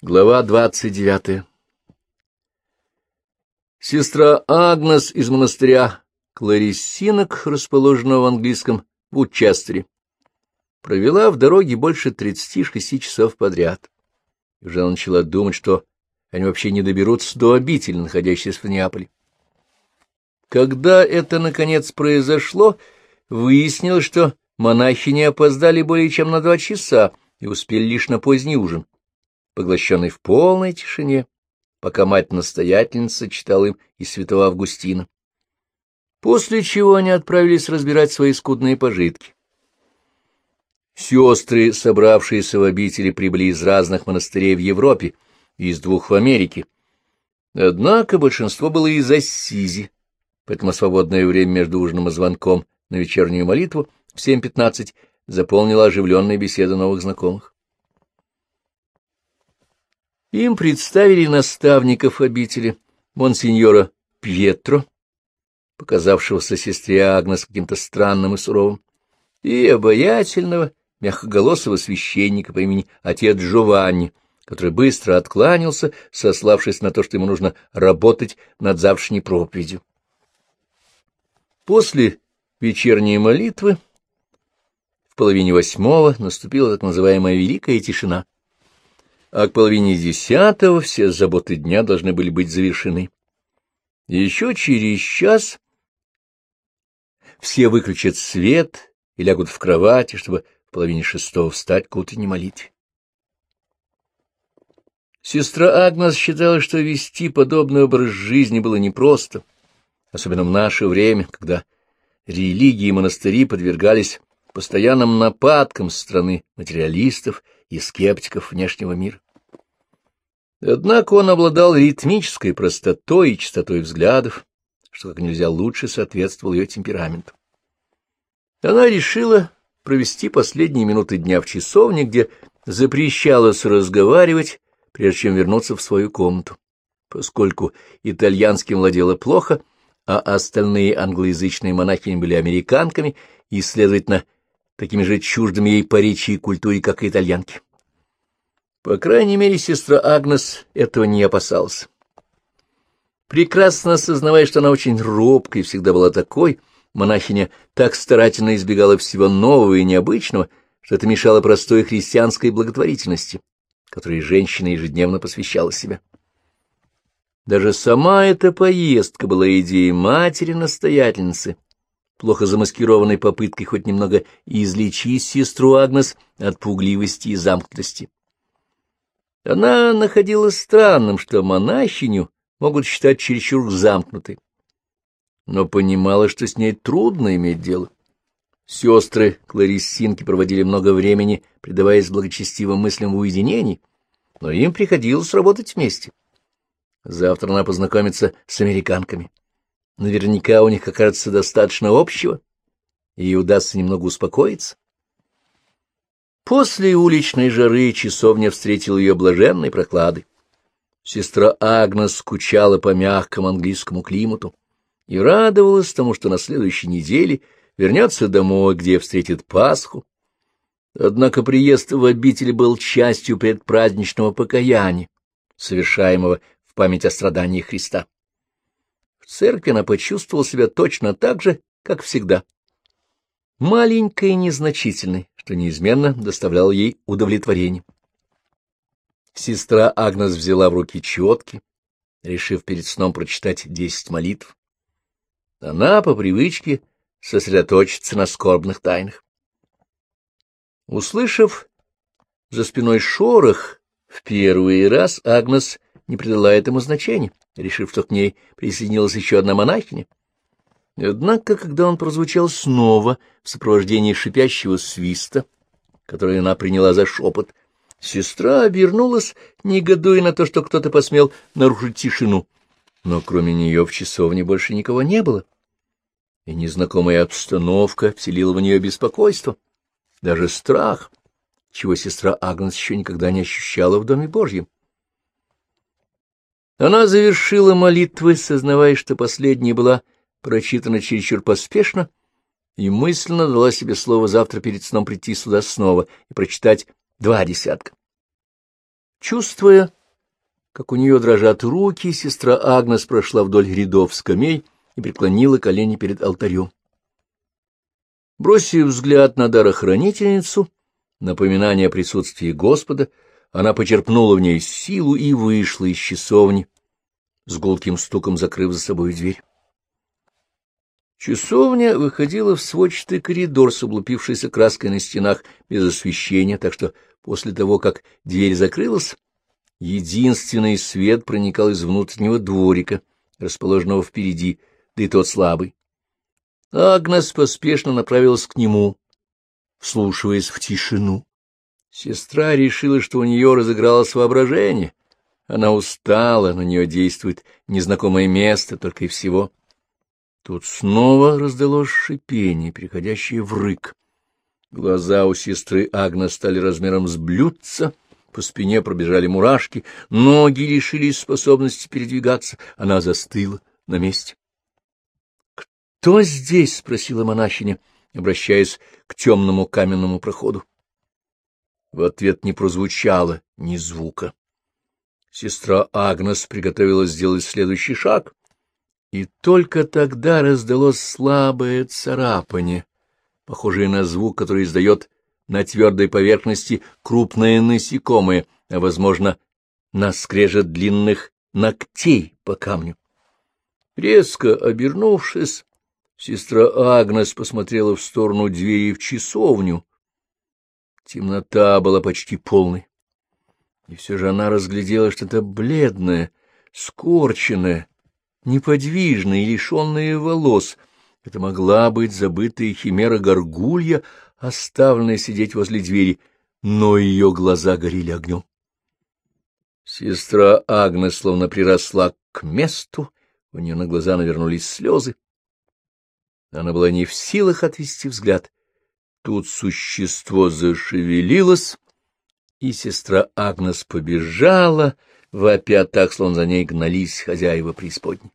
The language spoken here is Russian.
Глава двадцать девятая Сестра Агнес из монастыря Клариссинок, расположенного в английском Вудчестере, провела в дороге больше тридцати шести часов подряд. И уже начала думать, что они вообще не доберутся до обители, находящейся в Неаполе. Когда это, наконец, произошло, выяснилось, что монахи не опоздали более чем на два часа и успели лишь на поздний ужин поглощенный в полной тишине, пока мать-настоятельница читала им из святого Августина. После чего они отправились разбирать свои скудные пожитки. Сестры, собравшиеся в обители, прибыли из разных монастырей в Европе и из двух в Америке. Однако большинство было из Ассизи, поэтому свободное время между ужином и звонком на вечернюю молитву в 7.15 заполнила оживленная беседа новых знакомых. Им представили наставников обители, монсеньора Пьетро, показавшегося сестре Агнес каким-то странным и суровым, и обаятельного, мягкоголосого священника по имени отец Джованни, который быстро откланялся, сославшись на то, что ему нужно работать над завтрашней проповедью. После вечерней молитвы в половине восьмого наступила так называемая «великая тишина» а к половине десятого все заботы дня должны были быть завершены. Еще через час все выключат свет и лягут в кровати, чтобы в половине шестого встать к утренней молитве. Сестра Агнес считала, что вести подобный образ жизни было непросто, особенно в наше время, когда религии и монастыри подвергались постоянным нападкам со стороны материалистов и скептиков внешнего мира. Однако он обладал ритмической простотой и чистотой взглядов, что как нельзя лучше соответствовал ее темпераменту. Она решила провести последние минуты дня в часовне, где запрещалось разговаривать, прежде чем вернуться в свою комнату. Поскольку итальянским владела плохо, а остальные англоязычные монахини были американками и, следовательно, такими же чуждыми ей по речи и культуре, как и итальянки. По крайней мере, сестра Агнес этого не опасалась. Прекрасно осознавая, что она очень робкая и всегда была такой, монахиня так старательно избегала всего нового и необычного, что это мешало простой христианской благотворительности, которой женщина ежедневно посвящала себя. Даже сама эта поездка была идеей матери-настоятельницы, плохо замаскированной попыткой хоть немного излечить сестру Агнес от пугливости и замкнутости. Она находила странным, что монахиню могут считать чересчур замкнутой, но понимала, что с ней трудно иметь дело. Сестры Клариссинки проводили много времени, предаваясь благочестивым мыслям в уединении, но им приходилось работать вместе. Завтра она познакомится с американками. Наверняка у них окажется достаточно общего, и удастся немного успокоиться. После уличной жары часовня встретила ее блаженной прохладой. Сестра Агнес скучала по мягкому английскому климату и радовалась тому, что на следующей неделе вернется домой, где встретит Пасху. Однако приезд в обитель был частью предпраздничного покаяния, совершаемого в память о страдании Христа. В церкви она почувствовала себя точно так же, как всегда. Маленькой и незначительной, что неизменно доставляло ей удовлетворение. Сестра Агнес взяла в руки четки, решив перед сном прочитать десять молитв. Она по привычке сосредоточится на скорбных тайнах. Услышав за спиной шорох, в первый раз Агнес не придала этому значения, решив, что к ней присоединилась еще одна монахиня. Однако, когда он прозвучал снова в сопровождении шипящего свиста, который она приняла за шепот, сестра обернулась, негодуя на то, что кто-то посмел нарушить тишину. Но кроме нее в часовне больше никого не было, и незнакомая обстановка вселила в нее беспокойство, даже страх, чего сестра Агнес еще никогда не ощущала в Доме Божьем. Она завершила молитвы, сознавая, что последняя была прочитана чересчур поспешно, и мысленно дала себе слово завтра перед сном прийти сюда снова и прочитать два десятка. Чувствуя, как у нее дрожат руки, сестра Агнес прошла вдоль рядов скамей и преклонила колени перед алтарем. Бросив взгляд на дарохранительницу, напоминание о присутствии Господа, она почерпнула в ней силу и вышла из часовни, с гулким стуком закрыв за собой дверь. Часовня выходила в сводчатый коридор с облупившейся краской на стенах без освещения, так что после того, как дверь закрылась, единственный свет проникал из внутреннего дворика, расположенного впереди, да и тот слабый. Агнес поспешно направилась к нему, вслушиваясь в тишину. Сестра решила, что у нее разыгралось воображение. Она устала, на нее действует незнакомое место, только и всего. Тут снова раздалось шипение, переходящее в рык. Глаза у сестры Агна стали размером с блюдца, по спине пробежали мурашки, ноги лишились способности передвигаться, она застыла на месте. — Кто здесь? — спросила монахиня, обращаясь к темному каменному проходу. В ответ не прозвучало ни звука. Сестра Агнес приготовилась сделать следующий шаг, и только тогда раздалось слабое царапание, похожее на звук, который издает на твердой поверхности крупное насекомое, а, возможно, на скрежет длинных ногтей по камню. Резко обернувшись, сестра Агнес посмотрела в сторону двери в часовню. Темнота была почти полной. И все же она разглядела что-то бледное, скорченное, неподвижная и лишенная волос. Это могла быть забытая химера горгулья, оставленная сидеть возле двери, но ее глаза горели огнем. Сестра Агнес словно приросла к месту, у нее на глаза навернулись слезы. Она была не в силах отвести взгляд. Тут существо зашевелилось, и сестра Агнес побежала, вопя так, словно за ней гнались хозяева преисподней.